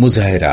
मुजाहिरा